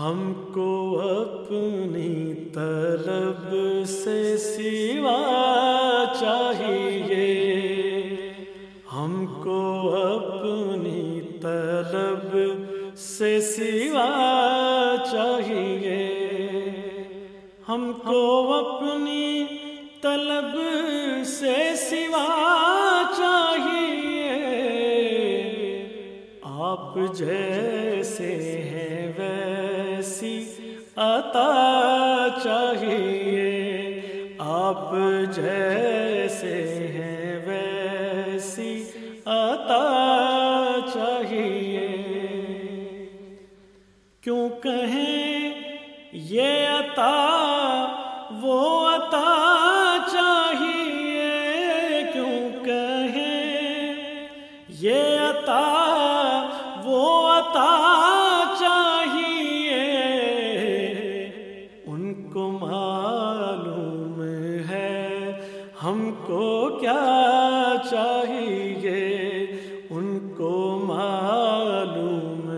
ہم کو اپنی طلب سے سوا چاہیے۔ ہم کو اپنی طلب سے سوا چاہیے۔ ہم کو اپنی طلب سے سوا چاہیے۔ آپ جیسے ہیں ویسی عطا چاہیے آپ جیسے ہیں۔ کو کیا چاہیے؟ ان کو معلوم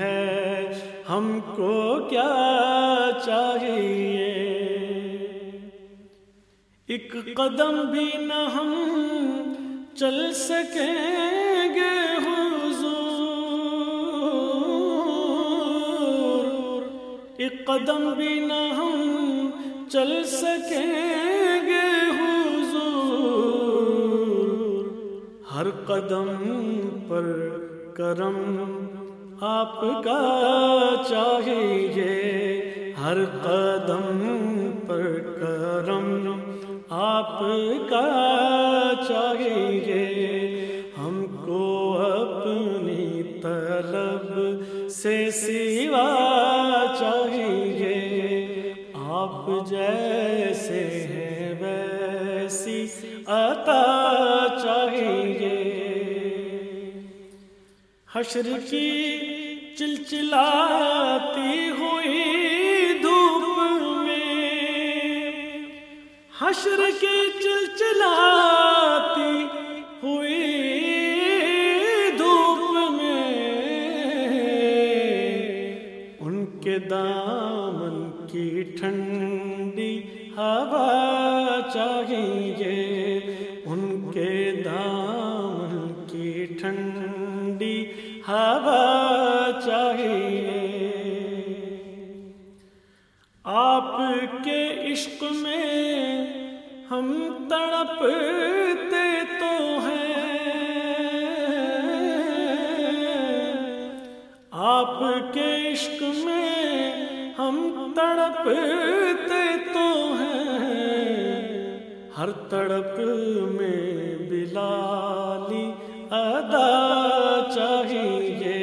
ہے۔ ہم کو کیا چاہیے؟ ایک قدم بھی نہ ہم چل سکیں گے حضور۔ ایک قدم بھی نہ ہم چل سکیں ہر قدم پر کرم آپ کا چاہیے۔ ہر قدم پر کرم آپ کا چاہیے۔ ہم کو اپنی طلب سے سوا چاہیے۔ آپ جیسے ہیں ویسی عطا چاہیے۔ حشر کی چلچلاتی ہوئی دھوپ میں۔ حشر کی چلچلاتی ہوئی دھوپ میں۔ ان کے دامن کی ٹھنڈی ہوا چاہیے۔ کے دامن کی ٹھنڈی ہوا چاہیے۔ آپ کے عشق میں ہم تڑپتے تو ہیں۔ آپ کے عشق میں ہم تڑپتے ہر تڑپ میں بلالی ادا چاہیے۔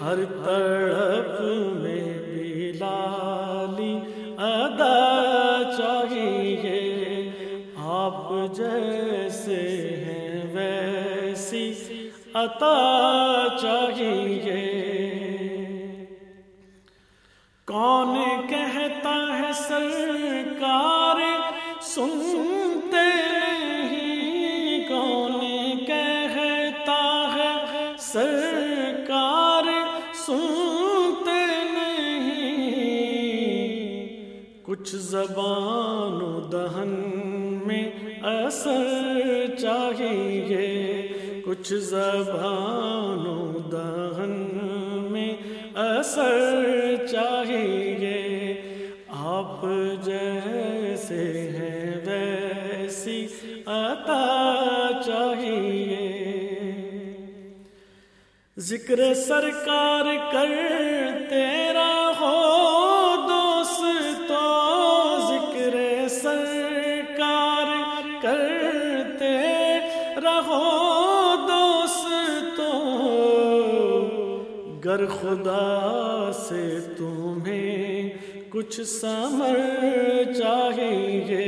ہر تڑپ میں بلالی ادا چاہیے۔ آپ جیسے ہیں ویسی عطا چاہیے۔ کون کہتا ہے سرکار سرکار سنتے نہیں۔ کچھ زبان و دہن میں اثر چاہیے۔ کچھ زبان و دہن میں اثر چاہیے۔ آپ جیسے ہیں ویسی عطا ذکر سرکار کرتے رہو دوست تو ذکر سرکار کرتے رہو دوست تو گر خدا سے تمہیں کچھ سمر چاہیے،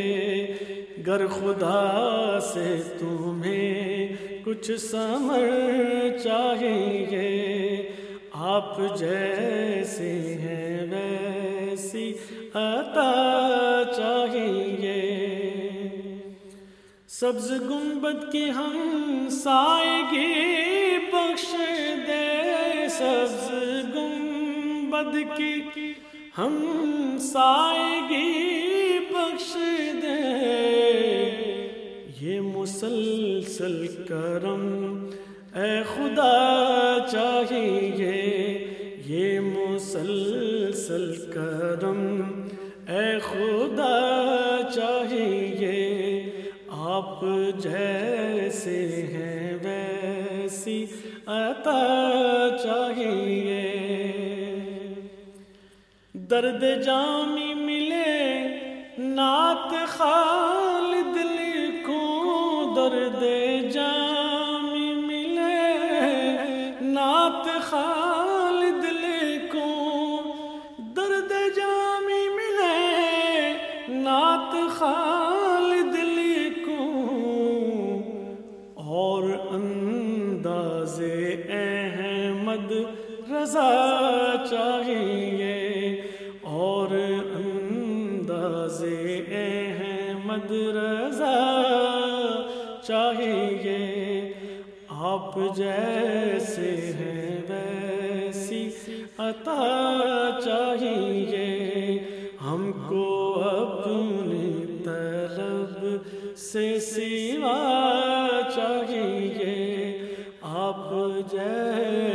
گر خدا سے تمہیں کچھ سمر چاہیے، آپ جیسے ہیں ویسی عطا چاہیے۔ سبز گنبد کی ہم سائے گی بخش دے۔ سبز گنبد کی ہم سائیگی بخش دے۔ یہ مسلسل کرم۔ اے خدا، چاہیے یہ مسلسل کرم۔ اے خدا، چاہیے آپ جیسے ہیں ویسی عطا چاہیے۔ درد جامی ملے، نعت خالد احمد رضا چاہیے اور انداز احمد رضا چاہیے آپ جیسے ہیں ویسی عطا چاہیے ہم کو اپنی طلب سے سیوا چاہیے آپ جیسے